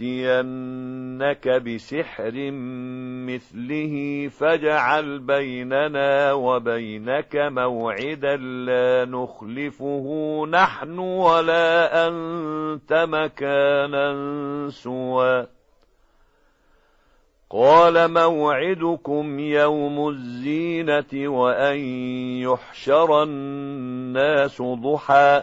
نأتينك بسحر مثله فاجعل بيننا وبينك موعدا لا نخلفه نحن ولا أنت مكانا سوى. قال موعدكم يوم الزينة وأن يحشر الناس ضحى.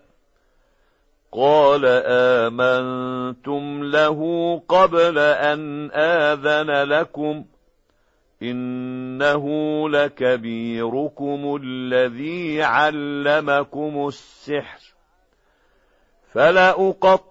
قال آمنتم له قبل أن آذن لكم إنه لكبيركم الذي علمكم السحر فلأقط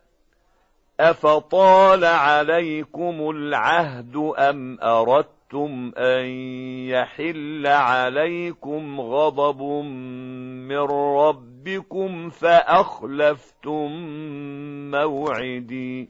أفطال عليكم العهد أم أردتم أن يحل عليكم غضب من ربكم فأخلفتم موعدي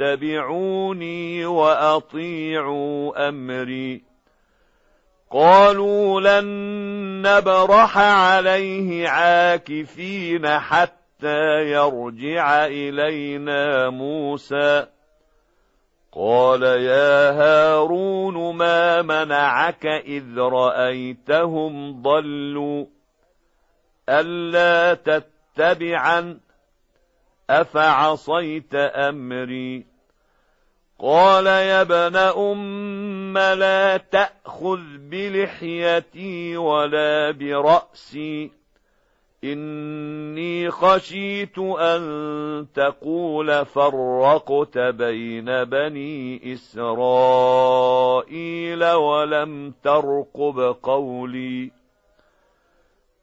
اتبعوني وأطيعوا أمري. قالوا لن نبرح عليه عاكفين حتى يرجع إلينا موسى. قال يا هارون ما منعك إذ رأيتهم ضلوا؟ ألا تتبعن؟ أفعصيت أمري؟ قال يا ابن أم لا تأخذ بلحيتي ولا برأسي. إني خشيت أن تقول فرقت بين بني إسرائيل ولم ترقب قولي.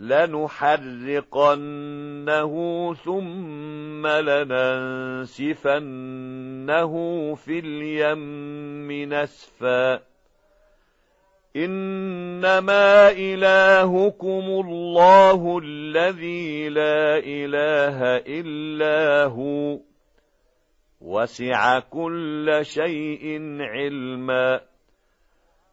لنحرقنه ثم لننسفنه في اليم نسفا. إنما إلهكم الله الذي لا إله إلا هو. وسع كل شيء علما.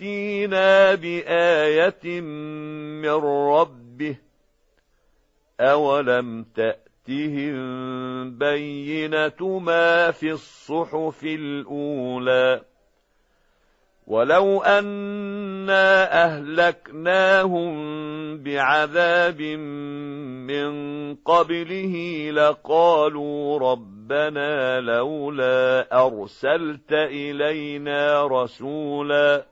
يأتينا بآية من ربه أولم تأتهم بينة ما في الصحف الأولى ولو أنا أهلكناهم بعذاب من قبله لقالوا ربنا لولا أرسلت إلينا رسولا